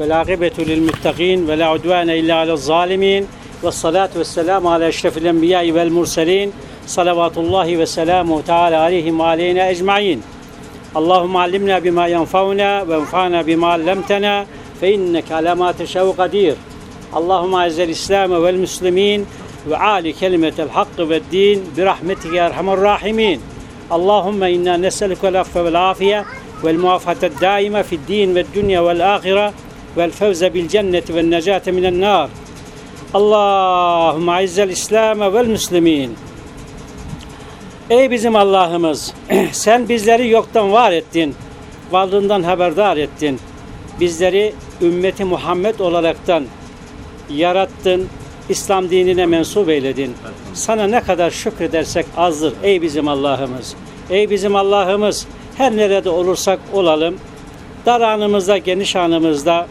والعاقبة للمتقين ولا عدوان إلا على الظالمين والصلاة والسلام على أشرف الأنبياء والمرسلين صلوات الله وسلامه تعالى عليهم وعلينا أجمعين. اللهم علمنا بما ينفعنا وانفعنا بما علمتنا فإنك على ما تشاء قدير. اللهم أعز الإسلام والمسلمين وعالي كلمة الحق والدين برحمتك يا أرحم الراحمين. اللهم إنا نسألك العفو والعافية والموافقة الدائمة في الدين والدنيا والآخرة. vel fevze bil cenneti ve necate minen nar. Allahümme izzel İslam'e vel müslimin. Ey bizim Allah'ımız sen bizleri yoktan var ettin. Varlığından haberdar ettin. Bizleri ümmeti Muhammed olaraktan yarattın. İslam dinine mensup eyledin. Sana ne kadar şükredersek azdır ey bizim Allah'ımız. Ey bizim Allah'ımız her nerede olursak olalım dar anımızda geniş anımızda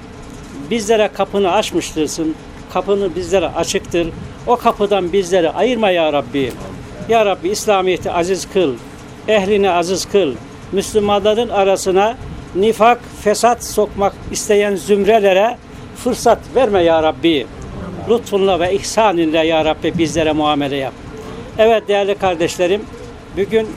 bizlere kapını açmıştırsın. Kapını bizlere açıktır. O kapıdan bizleri ayırma ya Rabbi. Ya Rabbi İslamiyet'i aziz kıl, ehlini aziz kıl, Müslümanların arasına nifak, fesat sokmak isteyen zümrelere fırsat verme ya Rabbi. Lütfunla ve ihsaninle ya Rabbi bizlere muamele yap. Evet değerli kardeşlerim, bugün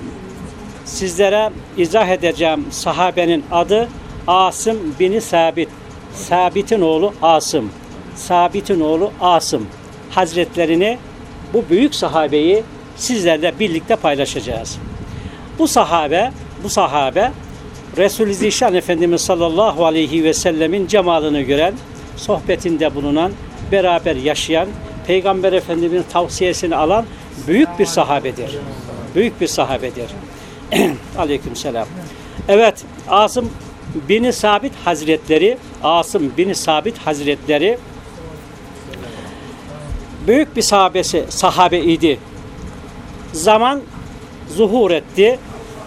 sizlere izah edeceğim sahabenin adı Asım bin Sabit. Sabit'in oğlu Asım. Sabit'in oğlu Asım. Hazretlerini bu büyük sahabeyi sizlerle birlikte paylaşacağız. Bu sahabe, bu sahabe Resul-i Zişan Efendimiz sallallahu aleyhi ve sellemin cemalını gören, sohbetinde bulunan, beraber yaşayan, Peygamber Efendimiz'in tavsiyesini alan büyük bir sahabedir. Büyük bir sahabedir. Aleyküm selam. Evet, Asım bin Sabit Hazretleri, Asım bin Sabit Hazretleri büyük bir sahabesi, sahabe idi. Zaman zuhur etti.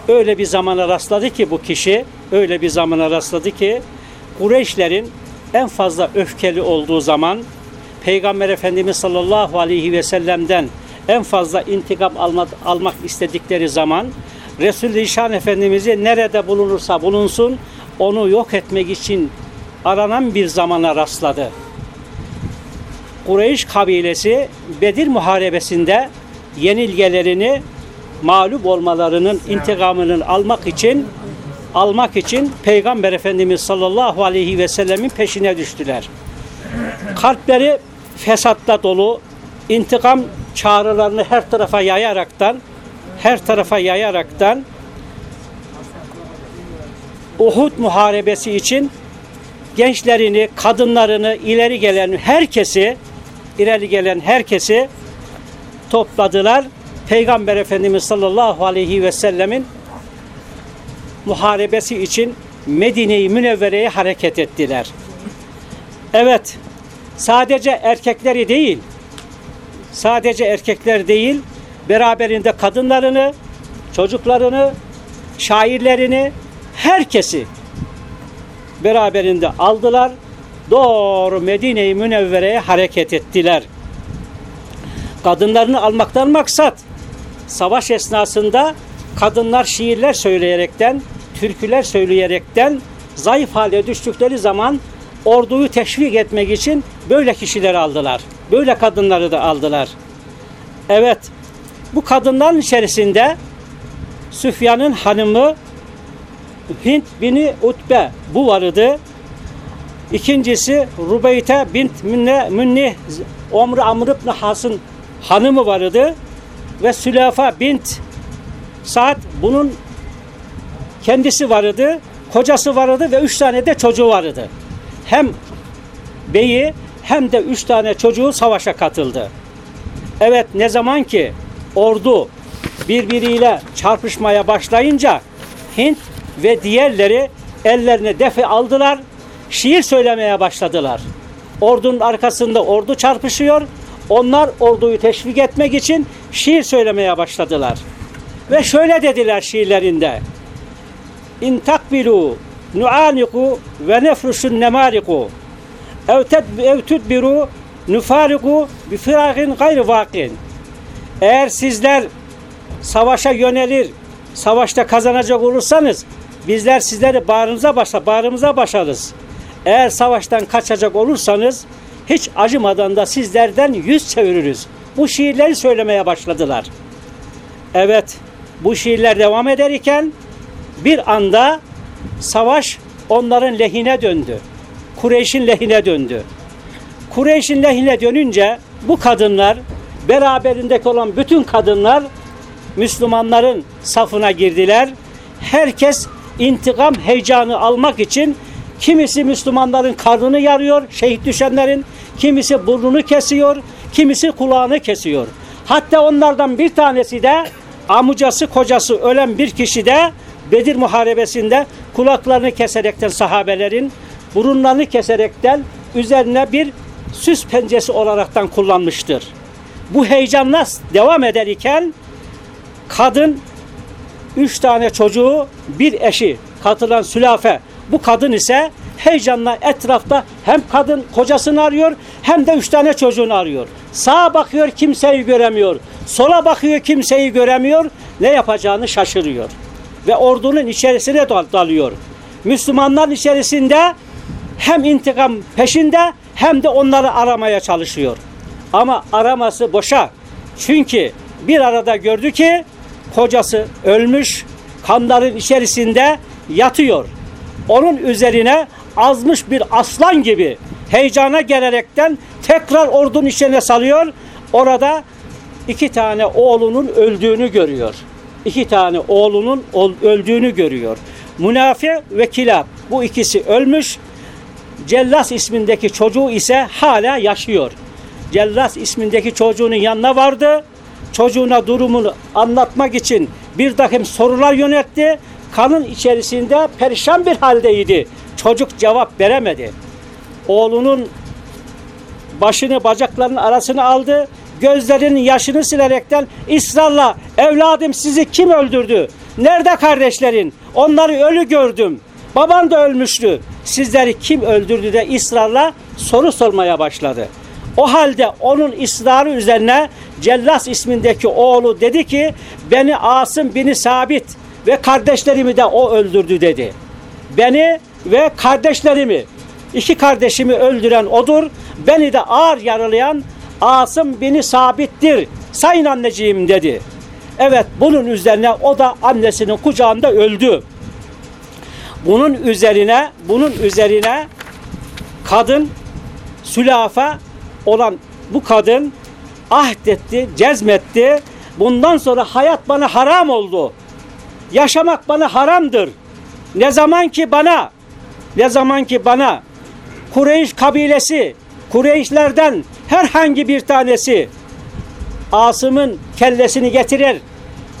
Öyle bir zamana rastladı ki bu kişi, öyle bir zamana rastladı ki Kureyşlerin en fazla öfkeli olduğu zaman Peygamber Efendimiz sallallahu aleyhi ve sellem'den en fazla intikam almak, almak istedikleri zaman Resul-i Efendimiz'i nerede bulunursa bulunsun onu yok etmek için aranan bir zamana rastladı. Kureyş kabilesi Bedir muharebesinde yenilgelerini mağlup olmalarının intikamını almak için almak için Peygamber Efendimiz sallallahu aleyhi ve sellemin peşine düştüler. Kalpleri fesatla dolu, intikam çağrılarını her tarafa yayaraktan her tarafa yayaraktan Uhud muharebesi için gençlerini, kadınlarını, ileri gelen herkesi ileri gelen herkesi topladılar. Peygamber Efendimiz sallallahu aleyhi ve sellemin muharebesi için Medine-i Münevvere'ye hareket ettiler. Evet, sadece erkekleri değil, sadece erkekler değil, beraberinde kadınlarını, çocuklarını, şairlerini, herkesi beraberinde aldılar. Doğru Medine-i Münevvere'ye hareket ettiler. Kadınlarını almaktan maksat savaş esnasında kadınlar şiirler söyleyerekten, türküler söyleyerekten zayıf hale düştükleri zaman orduyu teşvik etmek için böyle kişiler aldılar. Böyle kadınları da aldılar. Evet, bu kadınların içerisinde Süfyan'ın hanımı Hint bini Utbe bu vardı. İkincisi Rubeyte bint Münne, Münni Omru Amr ibn Has'ın hanımı vardı. Ve Sülafa bint Saad bunun kendisi vardı. Kocası vardı ve üç tane de çocuğu vardı. Hem beyi hem de üç tane çocuğu savaşa katıldı. Evet ne zaman ki ordu birbiriyle çarpışmaya başlayınca Hint ve diğerleri ellerine defi aldılar, şiir söylemeye başladılar. Ordunun arkasında ordu çarpışıyor, onlar orduyu teşvik etmek için şiir söylemeye başladılar. Ve şöyle dediler şiirlerinde. İn takbilu nuaniku ve nefruşun nemariku ev tudbiru nufariku bi firagin gayri vakin. Eğer sizler savaşa yönelir, savaşta kazanacak olursanız bizler sizleri bağrımıza başla, bağrımıza başarız. Eğer savaştan kaçacak olursanız hiç acımadan da sizlerden yüz çeviririz. Bu şiirleri söylemeye başladılar. Evet, bu şiirler devam ederken bir anda savaş onların lehine döndü. Kureyş'in lehine döndü. Kureyş'in lehine dönünce bu kadınlar beraberindeki olan bütün kadınlar Müslümanların safına girdiler. Herkes intikam heyecanı almak için kimisi Müslümanların karnını yarıyor, şehit düşenlerin, kimisi burnunu kesiyor, kimisi kulağını kesiyor. Hatta onlardan bir tanesi de amucası kocası ölen bir kişi de Bedir Muharebesi'nde kulaklarını keserekten sahabelerin burunlarını keserekten üzerine bir süs pencesi olaraktan kullanmıştır. Bu heyecanla devam ederken kadın üç tane çocuğu bir eşi katılan sülafe bu kadın ise heyecanla etrafta hem kadın kocasını arıyor hem de üç tane çocuğunu arıyor. Sağa bakıyor kimseyi göremiyor. Sola bakıyor kimseyi göremiyor. Ne yapacağını şaşırıyor. Ve ordunun içerisine dalıyor. Müslümanlar içerisinde hem intikam peşinde hem de onları aramaya çalışıyor. Ama araması boşa. Çünkü bir arada gördü ki kocası ölmüş, kanların içerisinde yatıyor. Onun üzerine azmış bir aslan gibi heyecana gelerekten tekrar ordunun içine salıyor. Orada iki tane oğlunun öldüğünü görüyor. İki tane oğlunun öldüğünü görüyor. Münafi ve Kilab bu ikisi ölmüş. Cellas ismindeki çocuğu ise hala yaşıyor. Cellas ismindeki çocuğunun yanına vardı. Çocuğuna durumunu anlatmak için bir takım sorular yöneltti. Kanın içerisinde perişan bir haldeydi. Çocuk cevap veremedi. Oğlunun başını bacaklarının arasına aldı. Gözlerinin yaşını silerekten ısrarla evladım sizi kim öldürdü? Nerede kardeşlerin? Onları ölü gördüm. Baban da ölmüştü. Sizleri kim öldürdü de ısrarla soru sormaya başladı. O halde onun ısrarı üzerine Cellas ismindeki oğlu dedi ki beni Asım bini Sabit ve kardeşlerimi de o öldürdü dedi. Beni ve kardeşlerimi iki kardeşimi öldüren odur. Beni de ağır yaralayan Asım bini Sabit'tir. Sayın anneciğim dedi. Evet bunun üzerine o da annesinin kucağında öldü. Bunun üzerine bunun üzerine kadın sülafa olan bu kadın ahdetti, cezmetti. Bundan sonra hayat bana haram oldu. Yaşamak bana haramdır. Ne zaman ki bana ne zaman ki bana Kureyş kabilesi Kureyşlerden herhangi bir tanesi Asım'ın kellesini getirir.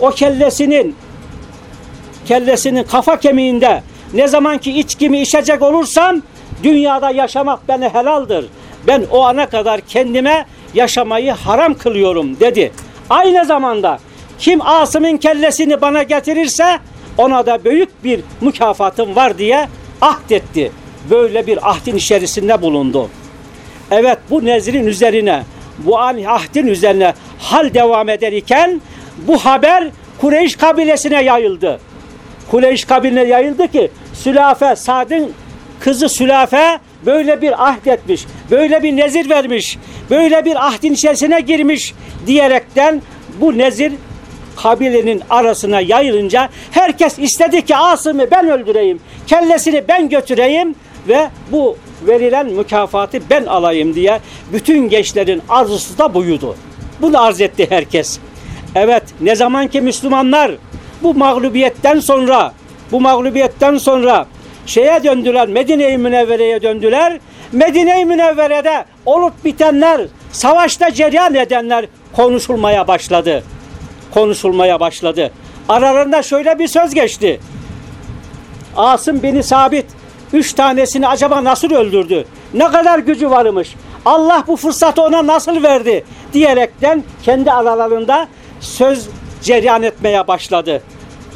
O kellesinin kellesinin kafa kemiğinde ne zaman ki içkimi içecek olursam dünyada yaşamak bana helaldir. Ben o ana kadar kendime yaşamayı haram kılıyorum dedi. Aynı zamanda kim Asım'ın kellesini bana getirirse ona da büyük bir mükafatım var diye ahdetti. Böyle bir ahdin içerisinde bulundu. Evet bu nezrin üzerine, bu ahdin üzerine hal devam ederken bu haber Kureyş kabilesine yayıldı. Kureyş kabiline yayıldı ki Sülafe, Sad'ın kızı Sülafe böyle bir ahd etmiş, böyle bir nezir vermiş, böyle bir ahdin içerisine girmiş diyerekten bu nezir kabilenin arasına yayılınca herkes istedi ki Asım'ı ben öldüreyim, kellesini ben götüreyim ve bu verilen mükafatı ben alayım diye bütün gençlerin arzusu da buydu. Bunu arz etti herkes. Evet ne zaman ki Müslümanlar bu mağlubiyetten sonra bu mağlubiyetten sonra şeye döndüler Medine-i Münevvere'ye döndüler. Medine-i Münevvere'de olup bitenler, savaşta cereyan edenler konuşulmaya başladı. Konuşulmaya başladı. Aralarında şöyle bir söz geçti. Asım beni sabit üç tanesini acaba nasıl öldürdü? Ne kadar gücü varmış? Allah bu fırsatı ona nasıl verdi? Diyerekten kendi aralarında söz cereyan etmeye başladı.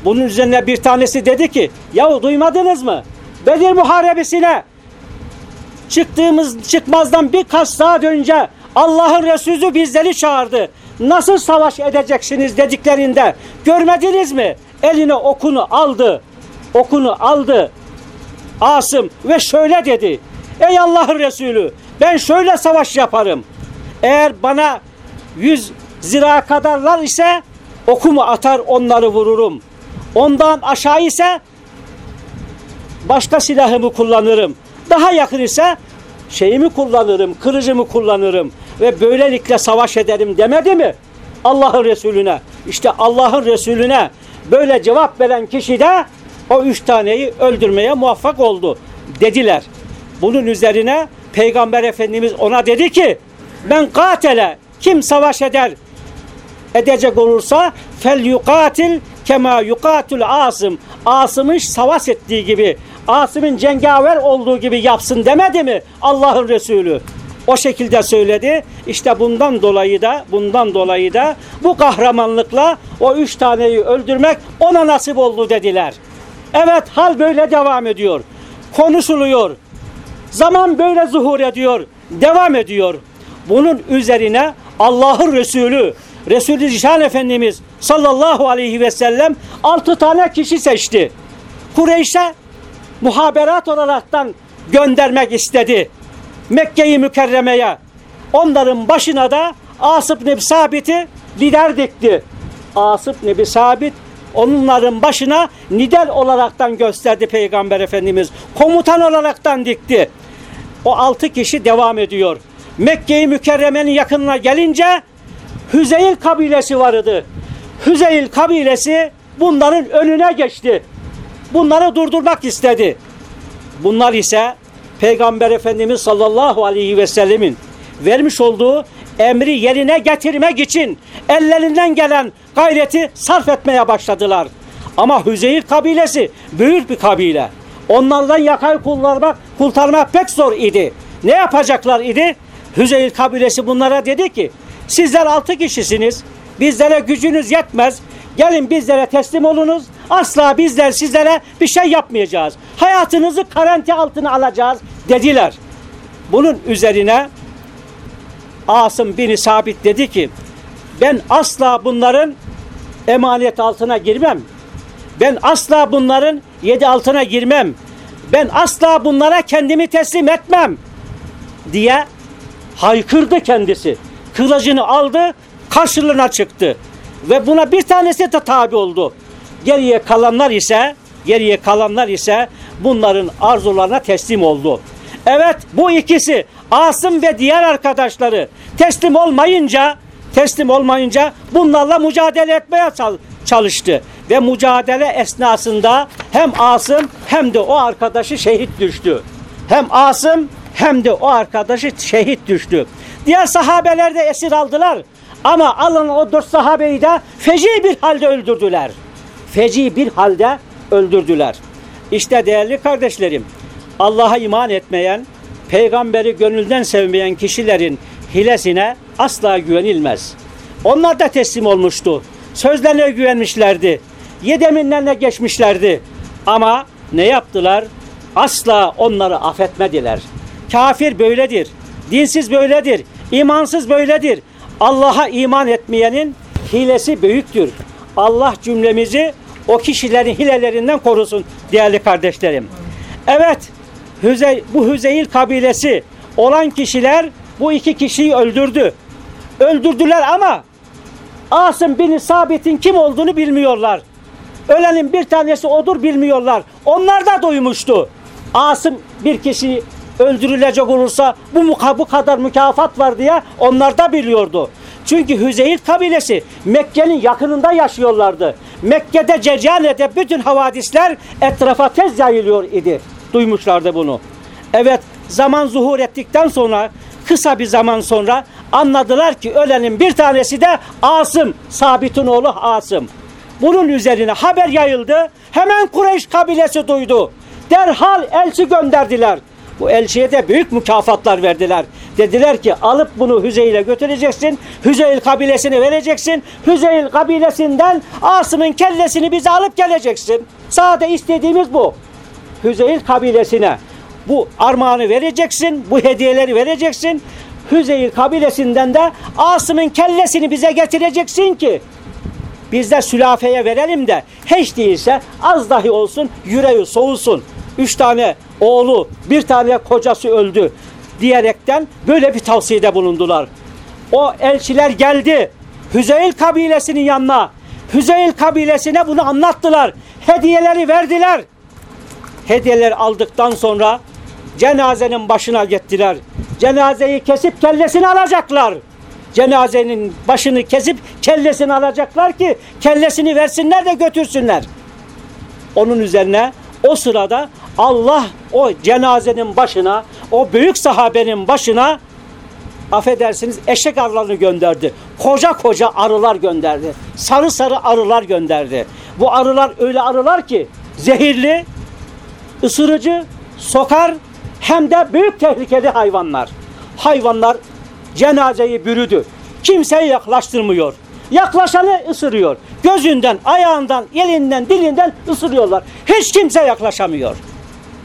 Bunun üzerine bir tanesi dedi ki, yahu duymadınız mı? Bedir Muharebesi'ne çıktığımız çıkmazdan birkaç saat önce Allah'ın Resulü bizleri çağırdı. Nasıl savaş edeceksiniz dediklerinde görmediniz mi? Eline okunu aldı. Okunu aldı. Asım ve şöyle dedi. Ey Allah'ın Resulü ben şöyle savaş yaparım. Eğer bana yüz zira kadarlar ise okumu atar onları vururum. Ondan aşağı ise başka silahımı kullanırım. Daha yakın ise şeyimi kullanırım, kılıcımı kullanırım ve böylelikle savaş ederim demedi mi? Allah'ın Resulüne. İşte Allah'ın Resulüne böyle cevap veren kişi de o üç taneyi öldürmeye muvaffak oldu dediler. Bunun üzerine Peygamber Efendimiz ona dedi ki ben katele kim savaş eder edecek olursa fel yukatil kema yukatul asım Asım'ın savaş ettiği gibi Asım'ın cengaver olduğu gibi yapsın demedi mi Allah'ın Resulü? O şekilde söyledi. İşte bundan dolayı da bundan dolayı da bu kahramanlıkla o üç taneyi öldürmek ona nasip oldu dediler. Evet hal böyle devam ediyor. Konuşuluyor. Zaman böyle zuhur ediyor. Devam ediyor. Bunun üzerine Allah'ın Resulü Resulü Zişan Efendimiz sallallahu aleyhi ve sellem altı tane kişi seçti. Kureyş'e muhaberat olaraktan göndermek istedi. Mekke'yi mükerremeye. Onların başına da Asıp Nebi Sabit'i lider dikti. Asıp Nebi Sabit onların başına nider olaraktan gösterdi Peygamber Efendimiz. Komutan olaraktan dikti. O altı kişi devam ediyor. Mekke'yi mükerremenin yakınına gelince Hüzeyl kabilesi vardı. Hüzeyl kabilesi bunların önüne geçti. Bunları durdurmak istedi. Bunlar ise Peygamber Efendimiz sallallahu aleyhi ve sellemin vermiş olduğu emri yerine getirmek için ellerinden gelen gayreti sarf etmeye başladılar. Ama Hüzeyir kabilesi büyük bir kabile. Onlardan yakayı kurtarmak, kurtarmak pek zor idi. Ne yapacaklar idi? Hüzeyir kabilesi bunlara dedi ki sizler altı kişisiniz. Bizlere gücünüz yetmez. Gelin bizlere teslim olunuz. Asla bizler sizlere bir şey yapmayacağız. Hayatınızı karanti altına alacağız dediler. Bunun üzerine Asım bin Sabit dedi ki ben asla bunların emanet altına girmem. Ben asla bunların yedi altına girmem. Ben asla bunlara kendimi teslim etmem diye haykırdı kendisi. Kılıcını aldı, karşılığına çıktı. Ve buna bir tanesi de tabi oldu. Geriye kalanlar ise geriye kalanlar ise bunların arzularına teslim oldu. Evet bu ikisi Asım ve diğer arkadaşları teslim olmayınca teslim olmayınca bunlarla mücadele etmeye çalıştı. Ve mücadele esnasında hem Asım hem de o arkadaşı şehit düştü. Hem Asım hem de o arkadaşı şehit düştü. Diğer sahabeler de esir aldılar. Ama alınan o dört sahabeyi de feci bir halde öldürdüler. Feci bir halde öldürdüler. İşte değerli kardeşlerim, Allah'a iman etmeyen, peygamberi gönülden sevmeyen kişilerin hilesine asla güvenilmez. Onlar da teslim olmuştu. Sözlerine güvenmişlerdi. Yedeminlerine geçmişlerdi. Ama ne yaptılar? Asla onları affetmediler. Kafir böyledir. Dinsiz böyledir. imansız böyledir. Allah'a iman etmeyenin hilesi büyüktür. Allah cümlemizi o kişilerin hilelerinden korusun değerli kardeşlerim. Evet, Hüzey, bu Hüzeyil kabilesi olan kişiler bu iki kişiyi öldürdü. Öldürdüler ama Asım bin Sabit'in kim olduğunu bilmiyorlar. Ölenin bir tanesi odur bilmiyorlar. Onlar da duymuştu. Asım bir kişi öldürülecek olursa bu, bu kadar mükafat var diye onlar da biliyordu. Çünkü Hüzeyl kabilesi Mekke'nin yakınında yaşıyorlardı. Mekke'de Cecale'de bütün havadisler etrafa tez yayılıyor idi. Duymuşlardı bunu. Evet zaman zuhur ettikten sonra kısa bir zaman sonra anladılar ki ölenin bir tanesi de Asım, Sabit'in oğlu Asım. Bunun üzerine haber yayıldı. Hemen Kureyş kabilesi duydu. Derhal elçi gönderdiler. Bu elçiye de büyük mükafatlar verdiler. Dediler ki alıp bunu Hüzeyl'e götüreceksin. Hüzeyl kabilesine vereceksin. Hüzeyl kabilesinden Asım'ın kellesini bize alıp geleceksin. Sade istediğimiz bu. Hüzeyl kabilesine bu armağanı vereceksin. Bu hediyeleri vereceksin. Hüzeyl kabilesinden de Asım'ın kellesini bize getireceksin ki biz de sülafeye verelim de hiç değilse az dahi olsun yüreği soğusun. Üç tane oğlu, bir tane kocası öldü diyerekten böyle bir tavsiyede bulundular. O elçiler geldi Hüzeyl kabilesinin yanına. Hüzeyl kabilesine bunu anlattılar. Hediyeleri verdiler. Hediyeler aldıktan sonra cenazenin başına gittiler. Cenazeyi kesip kellesini alacaklar. Cenazenin başını kesip kellesini alacaklar ki kellesini versinler de götürsünler. Onun üzerine o sırada Allah o cenazenin başına, o büyük sahabenin başına affedersiniz eşek arılarını gönderdi. Koca koca arılar gönderdi. Sarı sarı arılar gönderdi. Bu arılar öyle arılar ki zehirli, ısırıcı, sokar hem de büyük tehlikeli hayvanlar. Hayvanlar cenazeyi bürüdü. Kimseyi yaklaştırmıyor. Yaklaşanı ısırıyor. Gözünden, ayağından, elinden, dilinden ısırıyorlar. Hiç kimse yaklaşamıyor.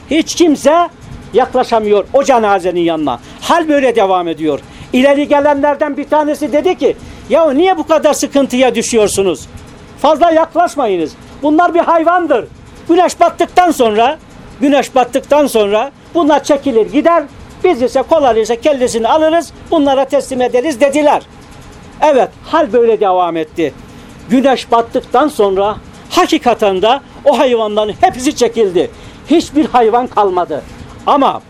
Hiç kimse yaklaşamıyor o cenazenin yanına. Hal böyle devam ediyor. İleri gelenlerden bir tanesi dedi ki ya niye bu kadar sıkıntıya düşüyorsunuz? Fazla yaklaşmayınız. Bunlar bir hayvandır. Güneş battıktan sonra güneş battıktan sonra bunlar çekilir gider. Biz ise kolaylıkla kellesini alırız bunlara teslim ederiz dediler. Evet hal böyle devam etti. Güneş battıktan sonra hakikaten de o hayvanların hepsi çekildi. Hiçbir hayvan kalmadı. Ama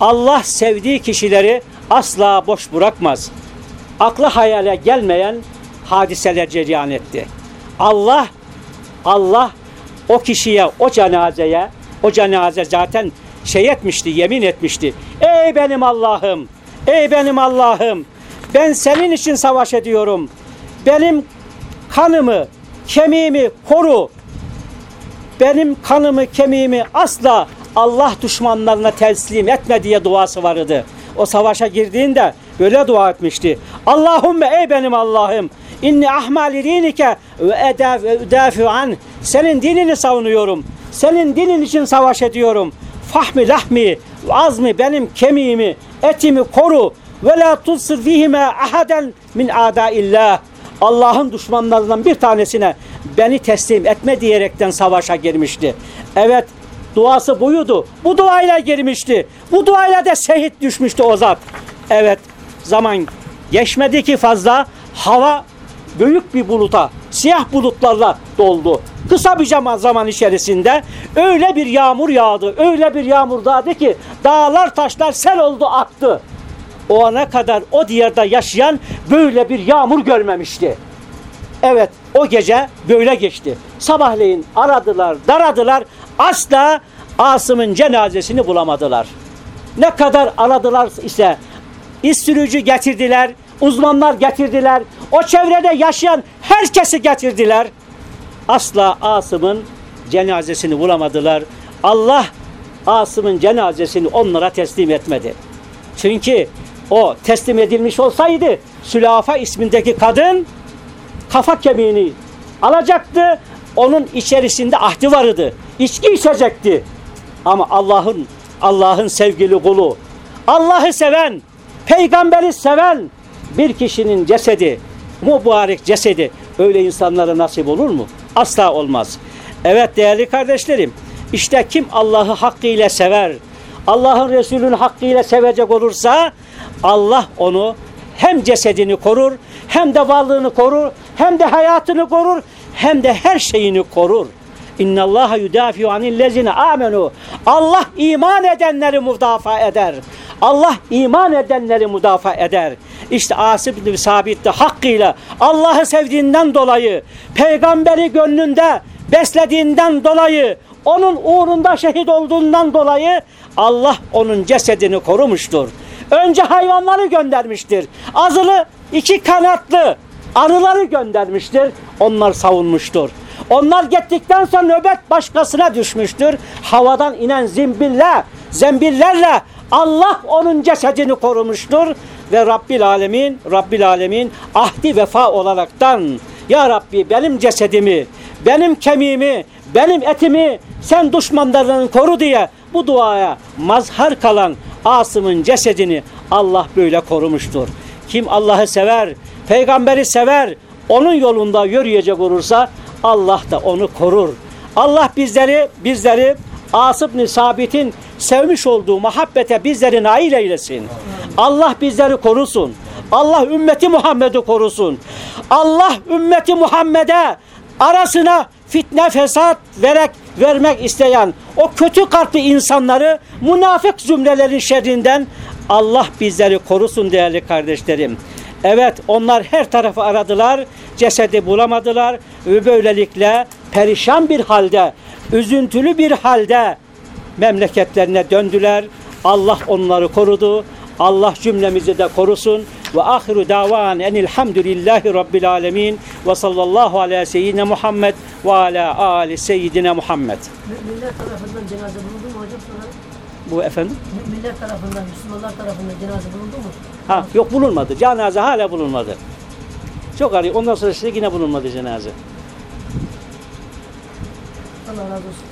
Allah sevdiği kişileri asla boş bırakmaz. Akla hayale gelmeyen hadiseler cereyan etti. Allah Allah o kişiye, o cenazeye, o cenaze zaten şey etmişti, yemin etmişti. Ey benim Allah'ım, ey benim Allah'ım, ben senin için savaş ediyorum. Benim kanımı, kemiğimi koru. Benim kanımı, kemiğimi asla Allah düşmanlarına teslim etme diye duası vardı. O savaşa girdiğinde böyle dua etmişti. Allahümme ey benim Allah'ım inni ahmali dinike ve edaf ve üdafi an senin dinini savunuyorum. Senin dinin için savaş ediyorum. Fahmi lahmi azmi benim kemiğimi, etimi koru ve la tutsir fihime ahaden min adaillah. Allah'ın düşmanlarından bir tanesine beni teslim etme diyerekten savaşa girmişti. Evet duası buydu. Bu duayla girmişti. Bu duayla da şehit düşmüştü o zat. Evet zaman geçmedi ki fazla hava büyük bir buluta, siyah bulutlarla doldu. Kısa bir zaman, içerisinde öyle bir yağmur yağdı, öyle bir yağmur yağdı ki dağlar taşlar sel oldu aktı. O ana kadar o diyarda yaşayan böyle bir yağmur görmemişti. Evet o gece böyle geçti. Sabahleyin aradılar, daradılar. Asla Asım'ın cenazesini bulamadılar. Ne kadar aradılar ise iş sürücü getirdiler, uzmanlar getirdiler. O çevrede yaşayan herkesi getirdiler. Asla Asım'ın cenazesini bulamadılar. Allah Asım'ın cenazesini onlara teslim etmedi. Çünkü o teslim edilmiş olsaydı Sülafa ismindeki kadın kafa kemiğini alacaktı. Onun içerisinde ahdi vardı. İçki içecekti. Ama Allah'ın Allah'ın sevgili kulu, Allah'ı seven, peygamberi seven bir kişinin cesedi, mübarek cesedi öyle insanlara nasip olur mu? Asla olmaz. Evet değerli kardeşlerim, işte kim Allah'ı hakkıyla sever, Allah'ın Resulü'nü hakkıyla sevecek olursa Allah onu hem cesedini korur, hem de varlığını korur, hem de hayatını korur, hem de her şeyini korur. İnna Allah yudafiu anillezine amenu. Allah iman edenleri müdafaa eder. Allah iman edenleri müdafaa eder. İşte Asib bin Sabit de hakkıyla Allah'ı sevdiğinden dolayı, peygamberi gönlünde beslediğinden dolayı, onun uğrunda şehit olduğundan dolayı Allah onun cesedini korumuştur. Önce hayvanları göndermiştir. Azılı iki kanatlı arıları göndermiştir. Onlar savunmuştur. Onlar gittikten sonra nöbet başkasına düşmüştür. Havadan inen zimbille, zembillerle Allah onun cesedini korumuştur. Ve Rabbil Alemin, Rabbil Alemin ahdi vefa olaraktan Ya Rabbi benim cesedimi, benim kemiğimi, benim etimi sen düşmanlarının koru diye bu duaya mazhar kalan Asım'ın cesedini Allah böyle korumuştur. Kim Allah'ı sever, peygamberi sever, onun yolunda yürüyecek olursa Allah da onu korur. Allah bizleri bizleri Asıb bin Sabit'in sevmiş olduğu muhabbete bizleri nail eylesin. Allah bizleri korusun. Allah ümmeti Muhammed'i korusun. Allah ümmeti Muhammed'e arasına fitne fesat verek vermek isteyen o kötü kalpli insanları münafık zümrelerin şerrinden Allah bizleri korusun değerli kardeşlerim. Evet onlar her tarafı aradılar, cesedi bulamadılar ve böylelikle perişan bir halde, üzüntülü bir halde memleketlerine döndüler. Allah onları korudu. Allah cümlemizi de korusun. Ve ahiru davan enilhamdülillahi rabbil alemin ve sallallahu ala seyyidine Muhammed ve ala ali seyyidine Muhammed. Müminler tarafından cenaze bulundu mu hocam sonra? Bu efendim? Müminler tarafından, Müslümanlar tarafından cenaze bulundu mu? Ha yok bulunmadı. Cenaze hala bulunmadı. Çok arıyor. Ondan sonra size yine bulunmadı cenaze. Allah razı olsun.